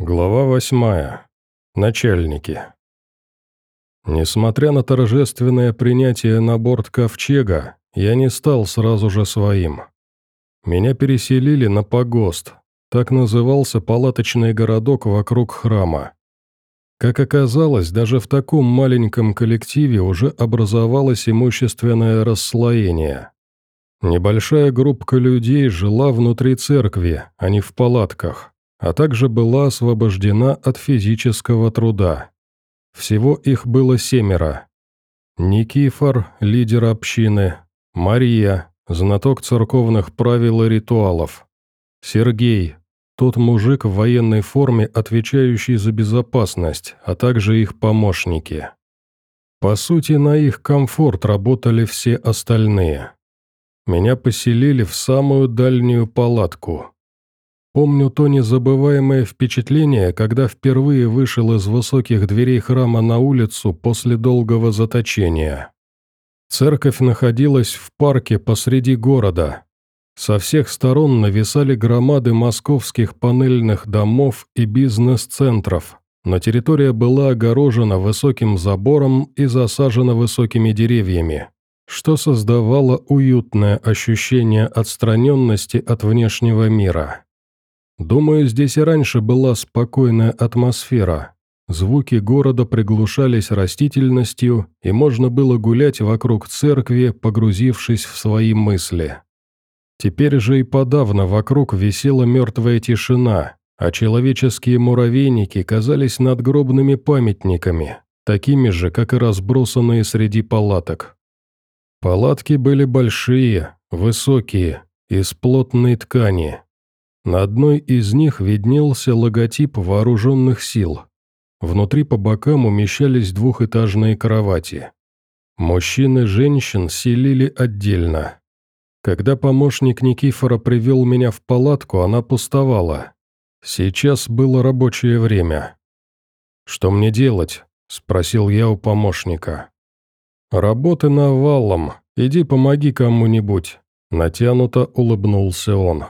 Глава восьмая. Начальники. Несмотря на торжественное принятие на борт ковчега, я не стал сразу же своим. Меня переселили на погост, так назывался палаточный городок вокруг храма. Как оказалось, даже в таком маленьком коллективе уже образовалось имущественное расслоение. Небольшая группа людей жила внутри церкви, а не в палатках а также была освобождена от физического труда. Всего их было семеро. Никифор, лидер общины, Мария, знаток церковных правил и ритуалов, Сергей, тот мужик в военной форме, отвечающий за безопасность, а также их помощники. По сути, на их комфорт работали все остальные. Меня поселили в самую дальнюю палатку, Помню то незабываемое впечатление, когда впервые вышел из высоких дверей храма на улицу после долгого заточения. Церковь находилась в парке посреди города. Со всех сторон нависали громады московских панельных домов и бизнес-центров, но территория была огорожена высоким забором и засажена высокими деревьями, что создавало уютное ощущение отстраненности от внешнего мира. Думаю, здесь и раньше была спокойная атмосфера. Звуки города приглушались растительностью, и можно было гулять вокруг церкви, погрузившись в свои мысли. Теперь же и подавно вокруг висела мертвая тишина, а человеческие муравейники казались надгробными памятниками, такими же, как и разбросанные среди палаток. Палатки были большие, высокие, из плотной ткани, на одной из них виднелся логотип вооруженных сил. Внутри по бокам умещались двухэтажные кровати. Мужчин и женщин селили отдельно. Когда помощник Никифора привел меня в палатку, она пустовала. Сейчас было рабочее время. «Что мне делать?» – спросил я у помощника. «Работы навалом. Иди помоги кому-нибудь», – натянуто улыбнулся он.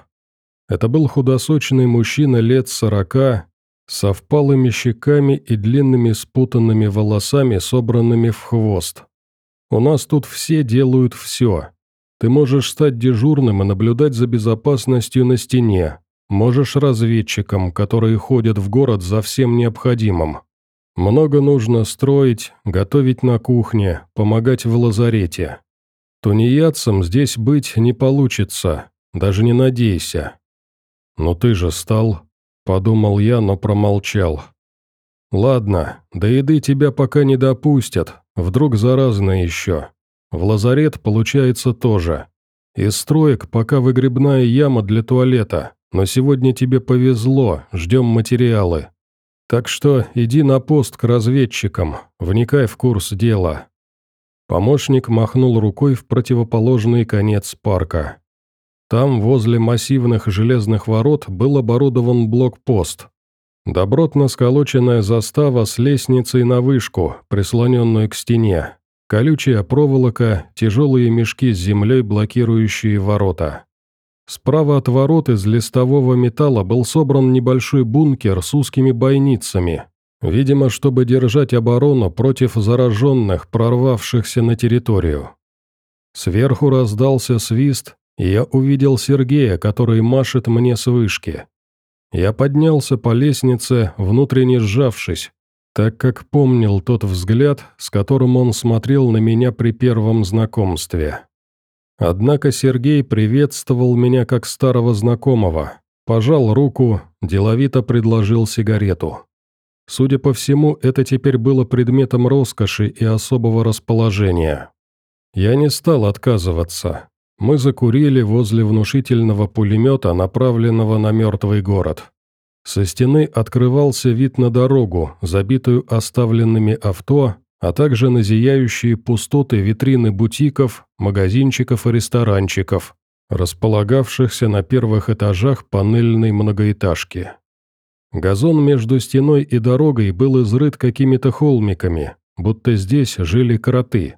Это был худосочный мужчина лет сорока, со впалыми щеками и длинными спутанными волосами, собранными в хвост. «У нас тут все делают все. Ты можешь стать дежурным и наблюдать за безопасностью на стене, можешь разведчиком, которые ходят в город за всем необходимым. Много нужно строить, готовить на кухне, помогать в лазарете. Тунеядцам здесь быть не получится, даже не надейся. «Ну ты же стал», — подумал я, но промолчал. «Ладно, до еды тебя пока не допустят, вдруг заразно еще. В лазарет получается тоже. Из строек пока выгребная яма для туалета, но сегодня тебе повезло, ждем материалы. Так что иди на пост к разведчикам, вникай в курс дела». Помощник махнул рукой в противоположный конец парка. Там, возле массивных железных ворот, был оборудован блокпост. Добротно сколоченная застава с лестницей на вышку, прислоненную к стене. Колючая проволока, тяжелые мешки с землей, блокирующие ворота. Справа от ворот из листового металла был собран небольшой бункер с узкими бойницами, видимо, чтобы держать оборону против зараженных, прорвавшихся на территорию. Сверху раздался свист, я увидел Сергея, который машет мне с вышки. Я поднялся по лестнице, внутренне сжавшись, так как помнил тот взгляд, с которым он смотрел на меня при первом знакомстве. Однако Сергей приветствовал меня как старого знакомого, пожал руку, деловито предложил сигарету. Судя по всему, это теперь было предметом роскоши и особого расположения. Я не стал отказываться, мы закурили возле внушительного пулемета, направленного на мертвый город. Со стены открывался вид на дорогу, забитую оставленными авто, а также на зияющие пустоты витрины бутиков, магазинчиков и ресторанчиков, располагавшихся на первых этажах панельной многоэтажки. Газон между стеной и дорогой был изрыт какими-то холмиками, будто здесь жили кроты.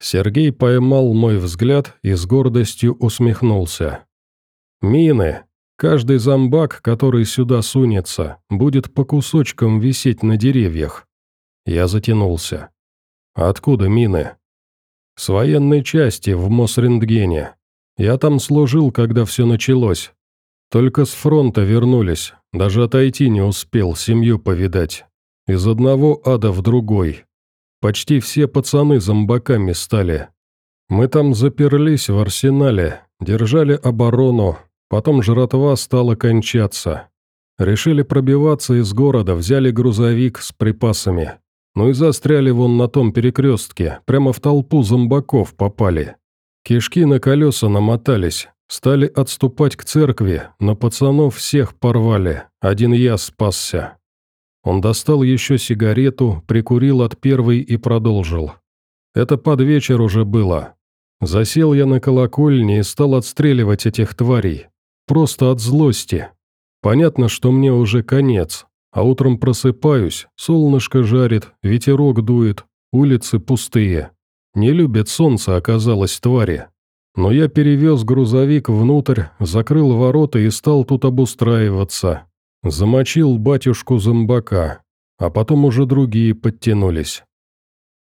Сергей поймал мой взгляд и с гордостью усмехнулся. «Мины. Каждый зомбак, который сюда сунется, будет по кусочкам висеть на деревьях. Я затянулся. Откуда мины? С военной части в Мосрентгене. Я там служил, когда все началось. Только с фронта вернулись, даже отойти не успел, семью повидать. Из одного ада в другой. Почти все пацаны зомбаками стали. Мы там заперлись в арсенале, держали оборону, Потом жратва стала кончаться. Решили пробиваться из города, взяли грузовик с припасами. Ну и застряли вон на том перекрестке, прямо в толпу зомбаков попали. Кишки на колеса намотались, стали отступать к церкви, но пацанов всех порвали, один я спасся. Он достал еще сигарету, прикурил от первой и продолжил. Это под вечер уже было. Засел я на колокольне и стал отстреливать этих тварей. Просто от злости. Понятно, что мне уже конец, а утром просыпаюсь, солнышко жарит, ветерок дует, улицы пустые. Не любят солнце, оказалось, твари. Но я перевез грузовик внутрь, закрыл ворота и стал тут обустраиваться. Замочил батюшку зомбака, а потом уже другие подтянулись.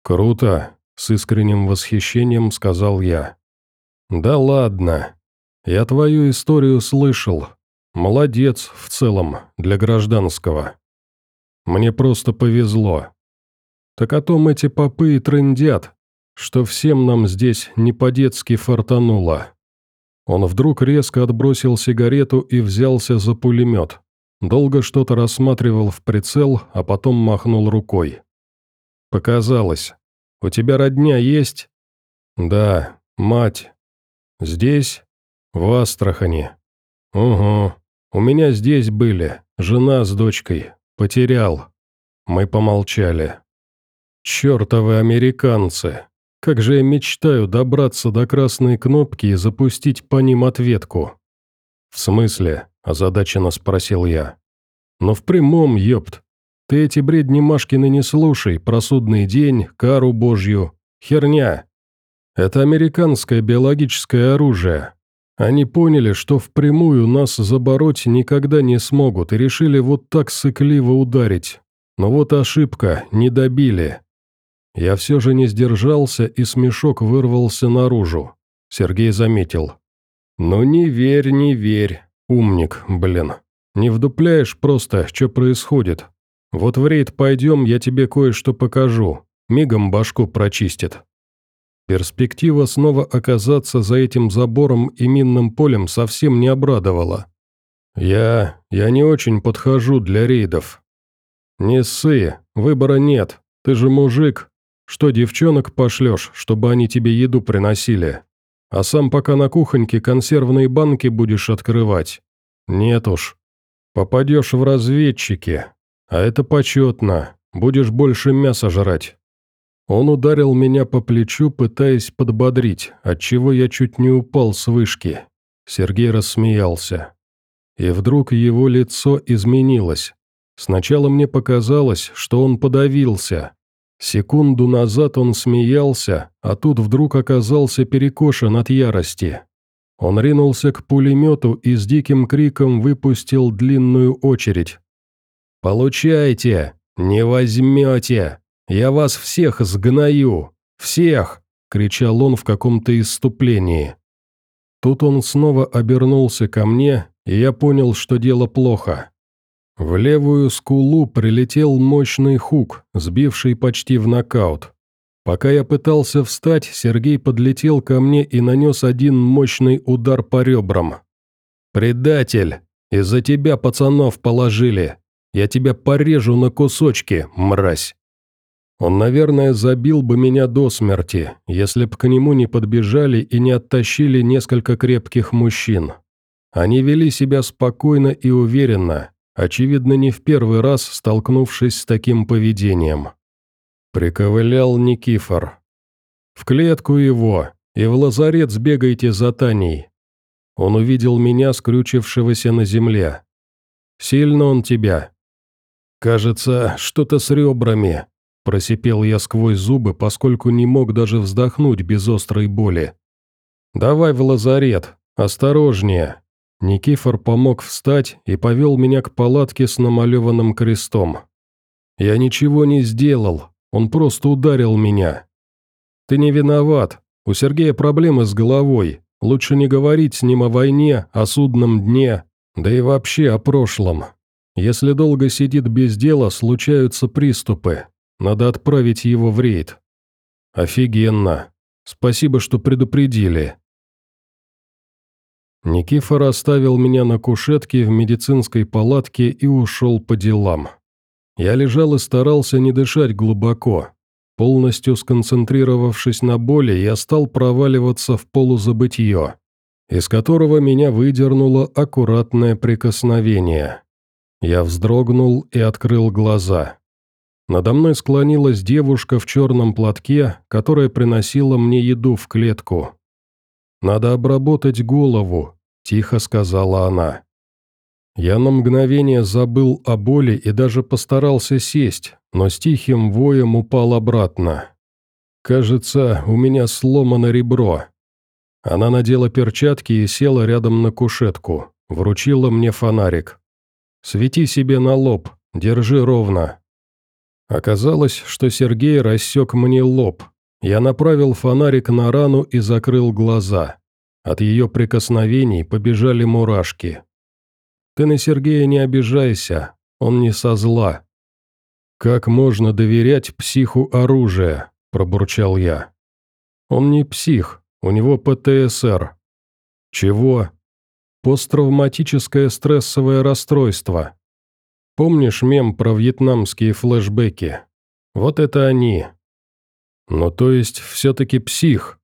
«Круто», — с искренним восхищением сказал я. «Да ладно, я твою историю слышал. Молодец, в целом, для гражданского. Мне просто повезло. Так о том эти попы и трындят, что всем нам здесь не по-детски фартануло. Он вдруг резко отбросил сигарету и взялся за пулемет. Долго что-то рассматривал в прицел, а потом махнул рукой. «Показалось. У тебя родня есть?» «Да, мать. Здесь?» «В Астрахани». «Угу. У меня здесь были. Жена с дочкой. Потерял». Мы помолчали. «Чертовы американцы! Как же я мечтаю добраться до красной кнопки и запустить по ним ответку». «В смысле?» – озадаченно спросил я. «Но в прямом, ёпт. Ты эти бредни Машкины не слушай, про судный день, кару божью. Херня. Это американское биологическое оружие. Они поняли, что впрямую нас забороть никогда не смогут и решили вот так сыкливо ударить. Но вот ошибка, не добили. Я все же не сдержался, и смешок вырвался наружу. Сергей заметил. «Ну не верь, не верь, умник, блин. Не вдупляешь просто, что происходит. Вот в рейд пойдем, я тебе кое-что покажу. Мигом башку прочистит». Перспектива снова оказаться за этим забором и минным полем совсем не обрадовала. «Я... я не очень подхожу для рейдов». «Не ссы, выбора нет, ты же мужик. Что девчонок пошлешь, чтобы они тебе еду приносили? А сам пока на кухоньке консервные банки будешь открывать? Нет уж. Попадешь в разведчики, а это почетно, будешь больше мяса жрать». Он ударил меня по плечу, пытаясь подбодрить, отчего я чуть не упал с вышки. Сергей рассмеялся. И вдруг его лицо изменилось. Сначала мне показалось, что он подавился. Секунду назад он смеялся, а тут вдруг оказался перекошен от ярости. Он ринулся к пулемету и с диким криком выпустил длинную очередь. «Получайте! Не возьмете!» Я вас всех сгною! Всех!» – кричал он в каком-то исступлении. Тут он снова обернулся ко мне, и я понял, что дело плохо. В левую скулу прилетел мощный хук, сбивший почти в нокаут. Пока я пытался встать, Сергей подлетел ко мне и нанес один мощный удар по ребрам. «Предатель! Из-за тебя пацанов положили! Я тебя порежу на кусочки, мразь!» Он, наверное, забил бы меня до смерти, если б к нему не подбежали и не оттащили несколько крепких мужчин. Они вели себя спокойно и уверенно, очевидно, не в первый раз столкнувшись с таким поведением. Приковылял Никифор. «В клетку его, и в лазарет сбегайте за Таней». Он увидел меня, скрючившегося на земле. «Сильно он тебя?» «Кажется, что-то с ребрами», Просипел я сквозь зубы, поскольку не мог даже вздохнуть без острой боли. «Давай в лазарет, осторожнее. Никифор помог встать и повел меня к палатке с намалеванным крестом. «Я ничего не сделал, он просто ударил меня». «Ты не виноват, у Сергея проблемы с головой, лучше не говорить с ним о войне, о судном дне, да и вообще о прошлом. Если долго сидит без дела, случаются приступы, надо отправить его в рейд». «Офигенно, спасибо, что предупредили». Никифор оставил меня на кушетке в медицинской палатке и ушел по делам. Я лежал и старался не дышать глубоко. Полностью сконцентрировавшись на боли, я стал проваливаться в полузабытье, из которого меня выдернуло аккуратное прикосновение. Я вздрогнул и открыл глаза. Надо мной склонилась девушка в черном платке, которая приносила мне еду в клетку. «Надо обработать голову», – тихо сказала она. Я на мгновение забыл о боли и даже постарался сесть, но с тихим воем упал обратно. Кажется, у меня сломано ребро. Она надела перчатки и села рядом на кушетку, вручила мне фонарик. «Свети себе на лоб, держи ровно». Оказалось, что Сергей рассек мне лоб, я направил фонарик на рану и закрыл глаза. От ее прикосновений побежали мурашки. «Ты на Сергея не обижайся, он не со зла». «Как можно доверять психу оружия?» – пробурчал я. «Он не псих, у него ПТСР». «Чего?» «Посттравматическое стрессовое расстройство». Помнишь мем про вьетнамские флешбеки? Вот это они. «Ну, то есть, все-таки псих?»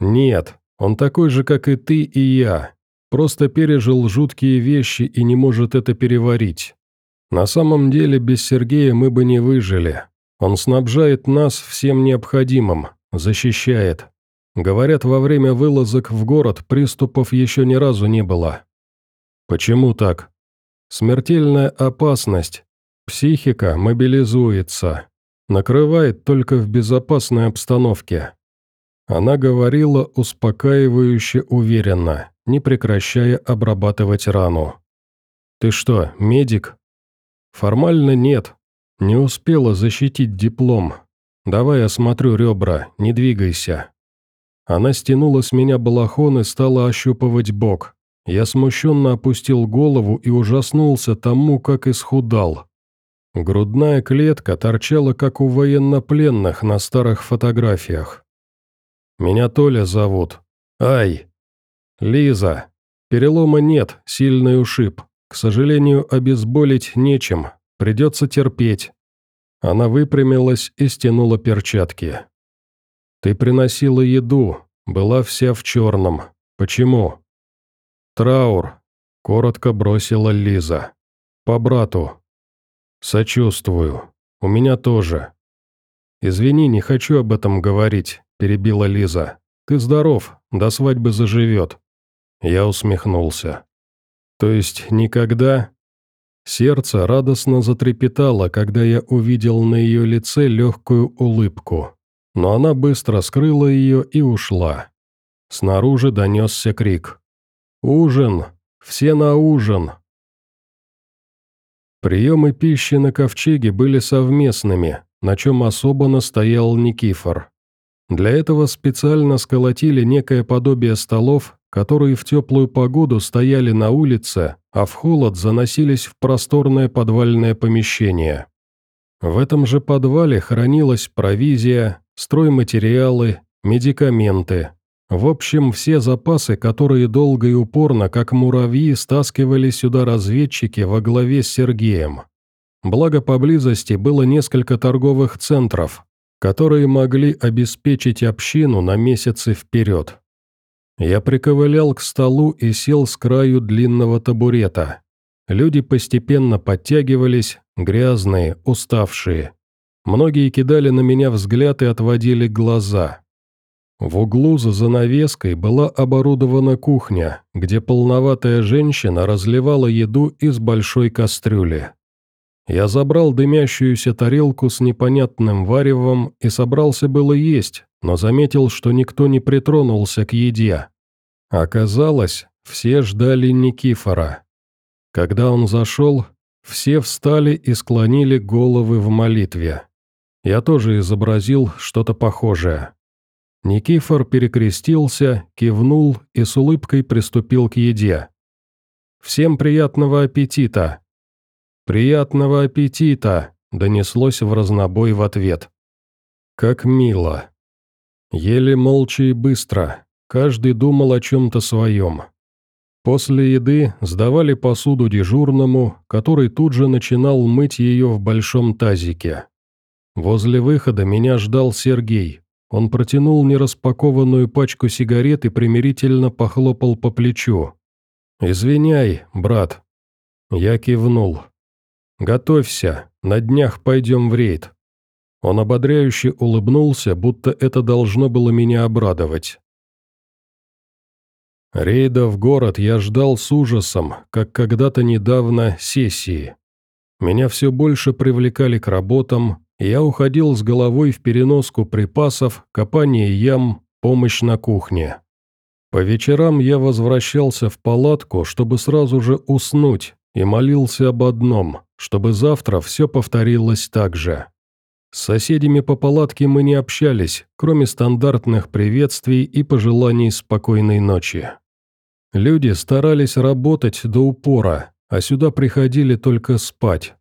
«Нет, он такой же, как и ты и я. Просто пережил жуткие вещи и не может это переварить. На самом деле, без Сергея мы бы не выжили. Он снабжает нас всем необходимым, защищает. Говорят, во время вылазок в город приступов еще ни разу не было. Почему так? Смертельная опасность. Психика мобилизуется. Накрывает только в безопасной обстановке. Она говорила успокаивающе уверенно, не прекращая обрабатывать рану. «Ты что, медик?» «Формально нет. Не успела защитить диплом. Давай осмотрю ребра, не двигайся». Она стянула с меня балахон и стала ощупывать бок. Я смущенно опустил голову и ужаснулся тому, как исхудал. Грудная клетка торчала, как у военнопленных на старых фотографиях. «Меня Толя зовут. Ай!» «Лиза. Перелома нет, сильный ушиб. К сожалению, обезболить нечем. Придется терпеть». Она выпрямилась и стянула перчатки. «Ты приносила еду, была вся в черном. Почему?» «Траур», — коротко бросила Лиза. «По брату. «Сочувствую. У меня тоже». «Извини, не хочу об этом говорить», – перебила Лиза. «Ты здоров, до свадьбы заживет». Я усмехнулся. «То есть никогда?» Сердце радостно затрепетало, когда я увидел на ее лице легкую улыбку. Но она быстро скрыла ее и ушла. Снаружи донесся крик. «Ужин! Все на ужин!» Приемы пищи на ковчеге были совместными, на чем особо настоял Никифор. Для этого специально сколотили некое подобие столов, которые в теплую погоду стояли на улице, а в холод заносились в просторное подвальное помещение. В этом же подвале хранилась провизия, стройматериалы, медикаменты, в общем, все запасы, которые долго и упорно, как муравьи, стаскивали сюда разведчики во главе с Сергеем. Благо поблизости было несколько торговых центров, которые могли обеспечить общину на месяцы вперед. Я приковылял к столу и сел с краю длинного табурета. Люди постепенно подтягивались, грязные, уставшие. Многие кидали на меня взгляд и отводили глаза. В углу за занавеской была оборудована кухня, где полноватая женщина разливала еду из большой кастрюли. Я забрал дымящуюся тарелку с непонятным варевом и собрался было есть, но заметил, что никто не притронулся к еде. Оказалось, все ждали Никифора. Когда он зашел, все встали и склонили головы в молитве. Я тоже изобразил что-то похожее. Никифор перекрестился, кивнул и с улыбкой приступил к еде. «Всем приятного аппетита!» «Приятного аппетита!» – донеслось в разнобой в ответ. «Как мило!» Ели молча и быстро, каждый думал о чем-то своем. После еды сдавали посуду дежурному, который тут же начинал мыть ее в большом тазике. Возле выхода меня ждал Сергей. Он протянул нераспакованную пачку сигарет и примирительно похлопал по плечу. «Извиняй, брат». Я кивнул. «Готовься, на днях пойдем в рейд». Он ободряюще улыбнулся, будто это должно было меня обрадовать. Рейда в город я ждал с ужасом, как когда-то недавно сессии. Меня все больше привлекали к работам, я уходил с головой в переноску припасов, копание ям, помощь на кухне. По вечерам я возвращался в палатку, чтобы сразу же уснуть, и молился об одном, чтобы завтра все повторилось так же. С соседями по палатке мы не общались, кроме стандартных приветствий и пожеланий спокойной ночи. Люди старались работать до упора, а сюда приходили только спать.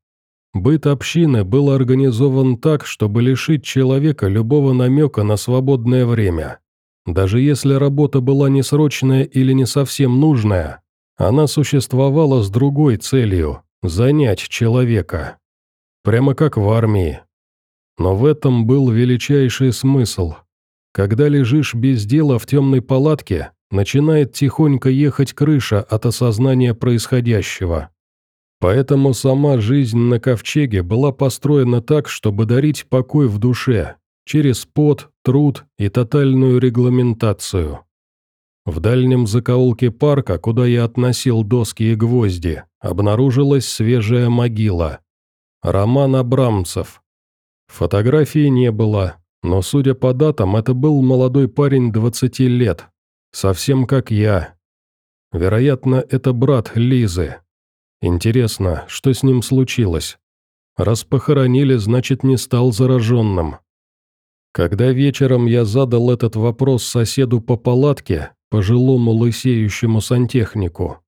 Быт общины был организован так, чтобы лишить человека любого намека на свободное время. Даже если работа была несрочная или не совсем нужная, она существовала с другой целью – занять человека. Прямо как в армии. Но в этом был величайший смысл. Когда лежишь без дела в темной палатке, начинает тихонько ехать крыша от осознания происходящего. Поэтому сама жизнь на ковчеге была построена так, чтобы дарить покой в душе, через пот, труд и тотальную регламентацию. В дальнем закоулке парка, куда я относил доски и гвозди, обнаружилась свежая могила. Роман Абрамцев. Фотографии не было, но, судя по датам, это был молодой парень 20 лет, Совсем как я. Вероятно, это брат Лизы. Интересно, что с ним случилось? Раз похоронили, значит, не стал зараженным. Когда вечером я задал этот вопрос соседу по палатке, пожилому лысеющему сантехнику,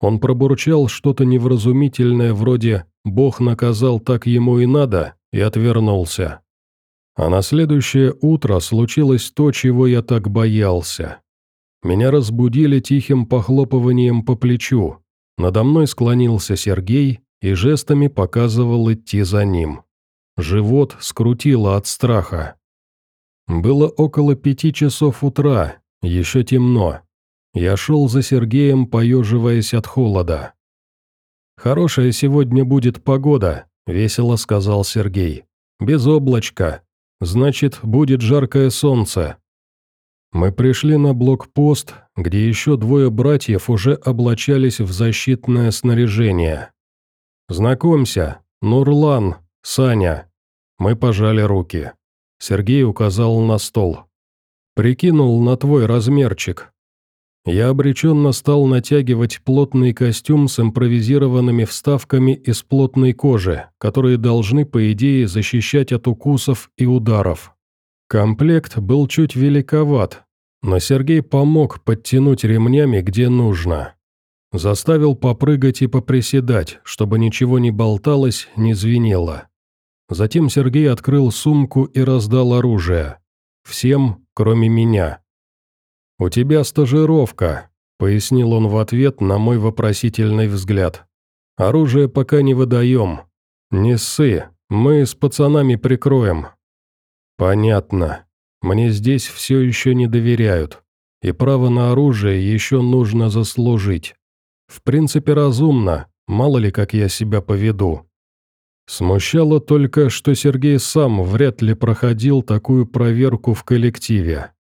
он пробурчал что-то невразумительное вроде «Бог наказал, так ему и надо» и отвернулся. А на следующее утро случилось то, чего я так боялся. Меня разбудили тихим похлопыванием по плечу. Надо мной склонился Сергей и жестами показывал идти за ним. Живот скрутило от страха. Было около пяти часов утра, еще темно. Я шел за Сергеем, поеживаясь от холода. «Хорошая сегодня будет погода», — весело сказал Сергей. «Без облачка. Значит, будет жаркое солнце. Мы пришли на блокпост, где еще двое братьев уже облачались в защитное снаряжение. «Знакомься, Нурлан, Саня». Мы пожали руки. Сергей указал на стол. «Прикинул на твой размерчик». Я обреченно стал натягивать плотный костюм с импровизированными вставками из плотной кожи, которые должны, по идее, защищать от укусов и ударов. Комплект был чуть великоват, но Сергей помог подтянуть ремнями где нужно. Заставил попрыгать и поприседать, чтобы ничего не болталось, не звенело. Затем Сергей открыл сумку и раздал оружие. Всем, кроме меня. «У тебя стажировка», — пояснил он в ответ на мой вопросительный взгляд. «Оружие пока не выдаем. Не ссы, мы с пацанами прикроем». «Понятно», мне здесь все еще не доверяют, и право на оружие еще нужно заслужить. В принципе, разумно, мало ли как я себя поведу. Смущало только, что Сергей сам вряд ли проходил такую проверку в коллективе.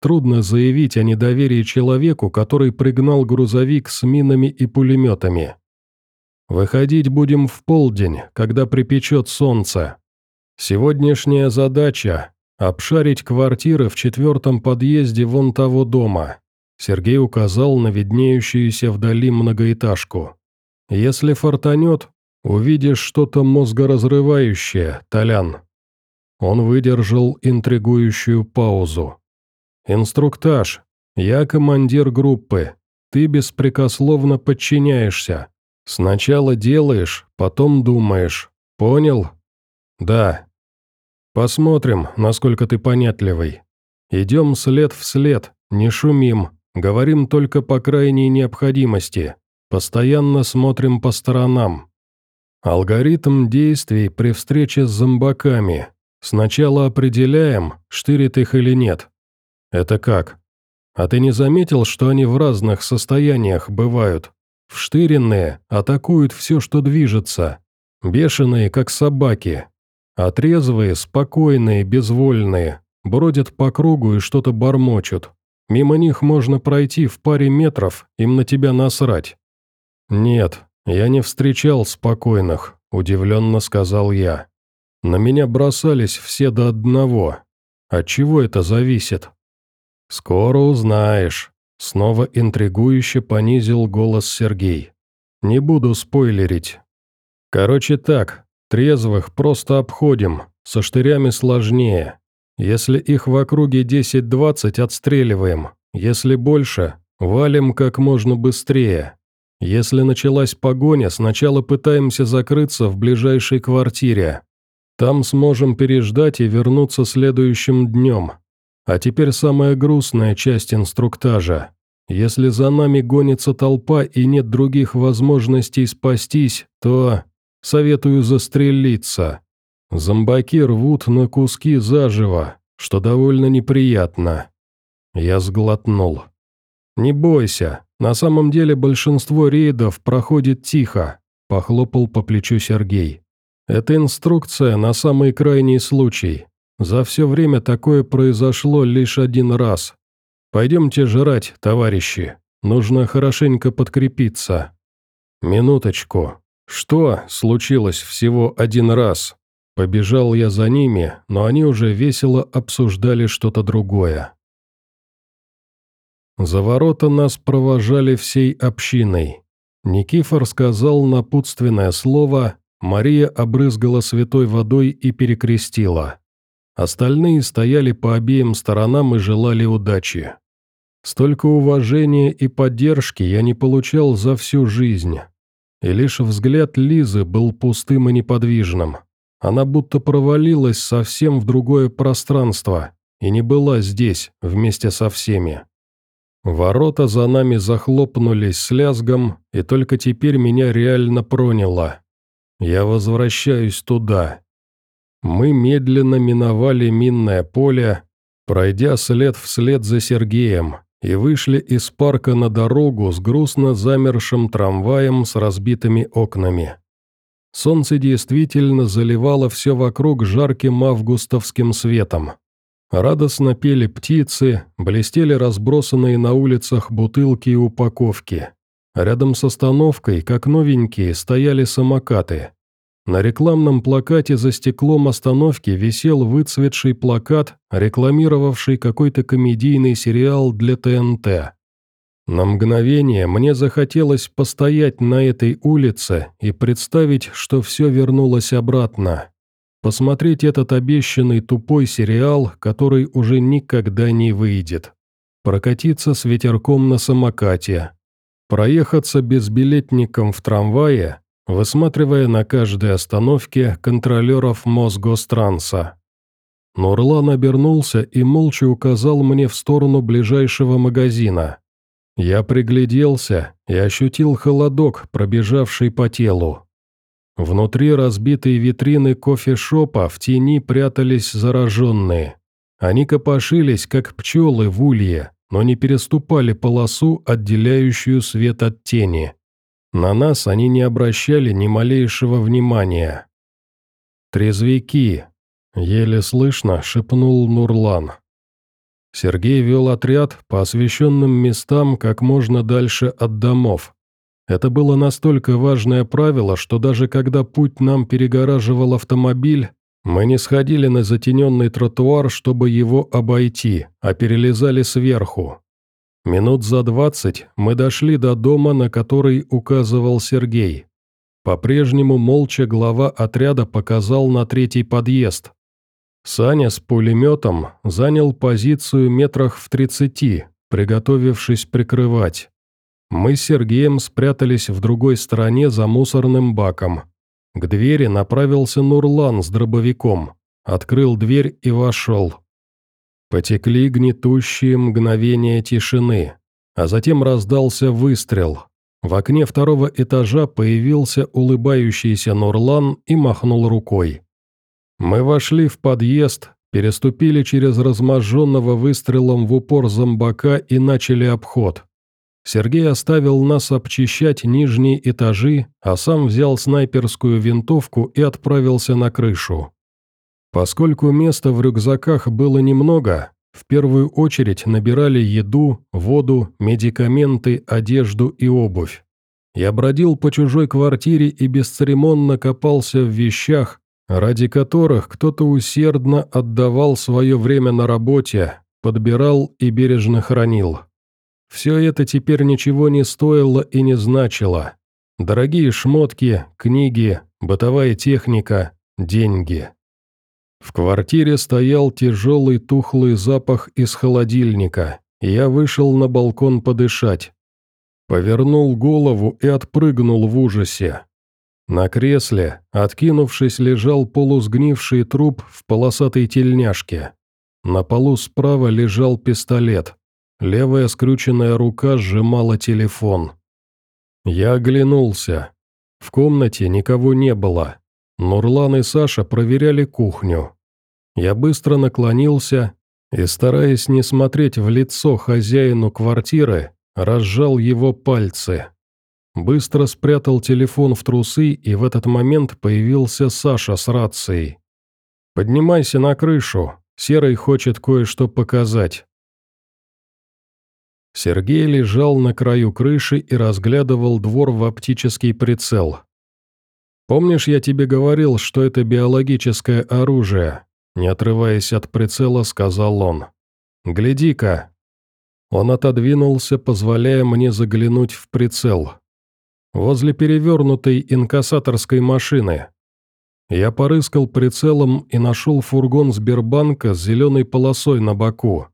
Трудно заявить о недоверии человеку, который пригнал грузовик с минами и пулеметами. Выходить будем в полдень, когда припечет солнце. Сегодняшняя задача Обшарить квартиры в четвертом подъезде вон того дома. Сергей указал на виднеющуюся вдали многоэтажку. «Если фортанет, увидишь что-то мозгоразрывающее, Толян». Он выдержал интригующую паузу. «Инструктаж. Я командир группы. Ты беспрекословно подчиняешься. Сначала делаешь, потом думаешь. Понял?» «Да». «Посмотрим, насколько ты понятливый. Идем след в след, не шумим, говорим только по крайней необходимости. Постоянно смотрим по сторонам. Алгоритм действий при встрече с зомбаками. Сначала определяем, штырит их или нет. Это как? А ты не заметил, что они в разных состояниях бывают? Вштыренные атакуют все, что движется. Бешеные, как собаки. А трезвые, спокойные, безвольные, бродят по кругу и что-то бормочут. Мимо них можно пройти в паре метров, им на тебя насрать. «Нет, я не встречал спокойных», – удивленно сказал я. «На меня бросались все до одного. От чего это зависит?» «Скоро узнаешь», – снова интригующе понизил голос Сергей. «Не буду спойлерить. Короче так, трезвых просто обходим, со штырями сложнее. Если их в округе 10-20, отстреливаем. Если больше, валим как можно быстрее. Если началась погоня, сначала пытаемся закрыться в ближайшей квартире. Там сможем переждать и вернуться следующим днем. А теперь самая грустная часть инструктажа. Если за нами гонится толпа и нет других возможностей спастись, то советую застрелиться. Зомбаки рвут на куски заживо, что довольно неприятно. Я сглотнул. «Не бойся, на самом деле большинство рейдов проходит тихо», – похлопал по плечу Сергей. «Это инструкция на самый крайний случай. За все время такое произошло лишь один раз. Пойдемте жрать, товарищи. Нужно хорошенько подкрепиться». «Минуточку. Что случилось всего один раз?» Побежал я за ними, но они уже весело обсуждали что-то другое. За ворота нас провожали всей общиной. Никифор сказал напутственное слово, Мария обрызгала святой водой и перекрестила. Остальные стояли по обеим сторонам и желали удачи. Столько уважения и поддержки я не получал за всю жизнь. И лишь взгляд Лизы был пустым и неподвижным. Она будто провалилась совсем в другое пространство и не была здесь вместе со всеми. Ворота за нами захлопнулись с и только теперь меня реально проняло. Я возвращаюсь туда. Мы медленно миновали минное поле, пройдя след вслед за Сергеем, и вышли из парка на дорогу с грустно замершим трамваем с разбитыми окнами. Солнце действительно заливало все вокруг жарким августовским светом. Радостно пели птицы, блестели разбросанные на улицах бутылки и упаковки. Рядом с остановкой, как новенькие, стояли самокаты. На рекламном плакате за стеклом остановки висел выцветший плакат, рекламировавший какой-то комедийный сериал для ТНТ. На мгновение мне захотелось постоять на этой улице и представить, что все вернулось обратно посмотреть этот обещанный тупой сериал, который уже никогда не выйдет, прокатиться с ветерком на самокате, проехаться безбилетником в трамвае, высматривая на каждой остановке контролеров Мосгостранса. Нурлан обернулся и молча указал мне в сторону ближайшего магазина. Я пригляделся и ощутил холодок, пробежавший по телу. Внутри разбитой витрины кофешопа в тени прятались зараженные. Они копошились, как пчелы в улье, но не переступали полосу, отделяющую свет от тени. На нас они не обращали ни малейшего внимания. «Трезвяки!» – еле слышно шепнул Нурлан. Сергей вел отряд по освещенным местам как можно дальше от домов, это было настолько важное правило, что даже когда путь нам перегораживал автомобиль, мы не сходили на затененный тротуар, чтобы его обойти, а перелезали сверху. Минут за двадцать мы дошли до дома, на который указывал Сергей. По-прежнему молча глава отряда показал на третий подъезд. Саня с пулеметом занял позицию метрах в тридцати, приготовившись прикрывать. Мы с Сергеем спрятались в другой стороне за мусорным баком. К двери направился Нурлан с дробовиком, открыл дверь и вошел. Потекли гнетущие мгновения тишины, а затем раздался выстрел. В окне второго этажа появился улыбающийся Нурлан и махнул рукой. Мы вошли в подъезд, переступили через разможженного выстрелом в упор зомбака и начали обход. Сергей оставил нас обчищать нижние этажи, а сам взял снайперскую винтовку и отправился на крышу. Поскольку места в рюкзаках было немного, в первую очередь набирали еду, воду, медикаменты, одежду и обувь. Я бродил по чужой квартире и бесцеремонно копался в вещах, ради которых кто-то усердно отдавал свое время на работе, подбирал и бережно хранил. Все это теперь ничего не стоило и не значило. Дорогие шмотки, книги, бытовая техника, деньги. В квартире стоял тяжелый тухлый запах из холодильника, я вышел на балкон подышать. Повернул голову и отпрыгнул в ужасе. На кресле, откинувшись, лежал полусгнивший труп в полосатой тельняшке. На полу справа лежал пистолет. Левая скрюченная рука сжимала телефон. Я оглянулся. В комнате никого не было. Нурлан и Саша проверяли кухню. Я быстро наклонился и, стараясь не смотреть в лицо хозяину квартиры, разжал его пальцы. Быстро спрятал телефон в трусы, и в этот момент появился Саша с рацией. «Поднимайся на крышу, Серый хочет кое-что показать». Сергей лежал на краю крыши и разглядывал двор в оптический прицел. «Помнишь, я тебе говорил, что это биологическое оружие?» Не отрываясь от прицела, сказал он. «Гляди-ка». Он отодвинулся, позволяя мне заглянуть в прицел возле перевернутой инкассаторской машины. Я порыскал прицелом и нашел фургон Сбербанка с зеленой полосой на боку.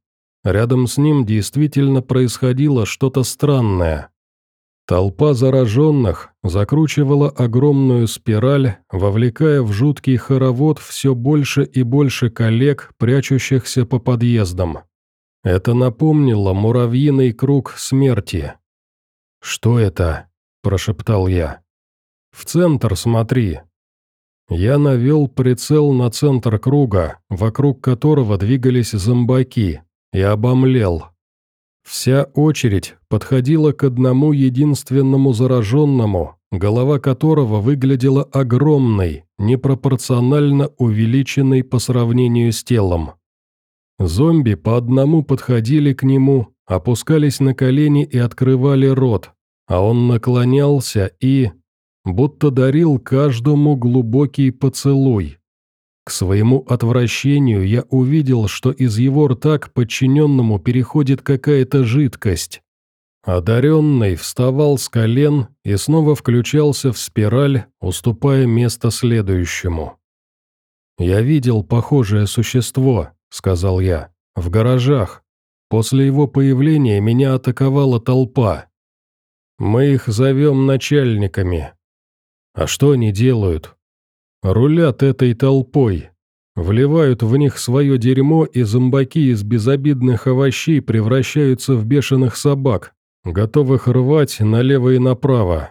Рядом с ним действительно происходило что-то странное. Толпа зараженных закручивала огромную спираль, вовлекая в жуткий хоровод все больше и больше коллег, прячущихся по подъездам. Это напомнило муравьиный круг смерти. «Что это?» прошептал я. «В центр смотри». Я навел прицел на центр круга, вокруг которого двигались зомбаки, и обомлел. Вся очередь подходила к одному единственному зараженному, голова которого выглядела огромной, непропорционально увеличенной по сравнению с телом. Зомби по одному подходили к нему, опускались на колени и открывали рот, а он наклонялся и... будто дарил каждому глубокий поцелуй. К своему отвращению я увидел, что из его рта к подчиненному переходит какая-то жидкость. Одаренный вставал с колен и снова включался в спираль, уступая место следующему. «Я видел похожее существо», — сказал я, — «в гаражах. После его появления меня атаковала толпа. Мы их зовем начальниками. А что они делают? Рулят этой толпой. Вливают в них свое дерьмо, и зомбаки из безобидных овощей превращаются в бешеных собак, готовых рвать налево и направо.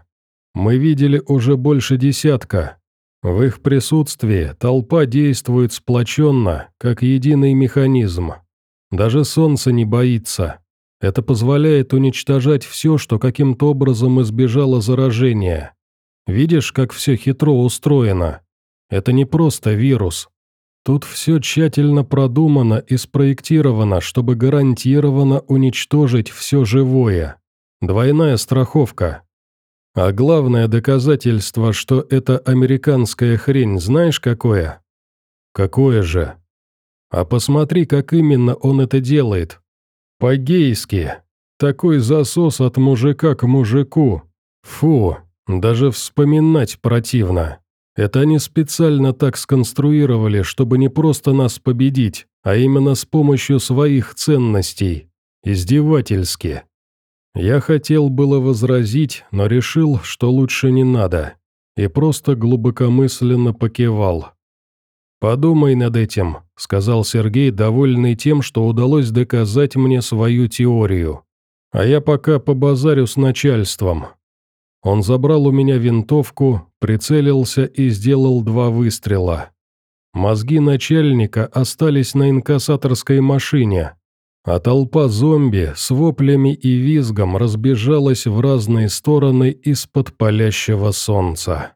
Мы видели уже больше десятка. В их присутствии толпа действует сплоченно, как единый механизм. Даже солнце не боится. Это позволяет уничтожать все, что каким-то образом избежало заражения. Видишь, как все хитро устроено? Это не просто вирус. Тут все тщательно продумано и спроектировано, чтобы гарантированно уничтожить все живое. Двойная страховка. А главное доказательство, что это американская хрень, знаешь какое? Какое же? А посмотри, как именно он это делает. По-гейски. такой засос от мужика к мужику. Фу, даже вспоминать противно. Это они специально так сконструировали, чтобы не просто нас победить, а именно с помощью своих ценностей. Издевательски. Я хотел было возразить, но решил, что лучше не надо, и просто глубокомысленно покивал. «Подумай над этим», — сказал Сергей, довольный тем, что удалось доказать мне свою теорию. «А я пока побазарю с начальством». Он забрал у меня винтовку, прицелился и сделал два выстрела. Мозги начальника остались на инкассаторской машине, а толпа зомби с воплями и визгом разбежалась в разные стороны из-под палящего солнца.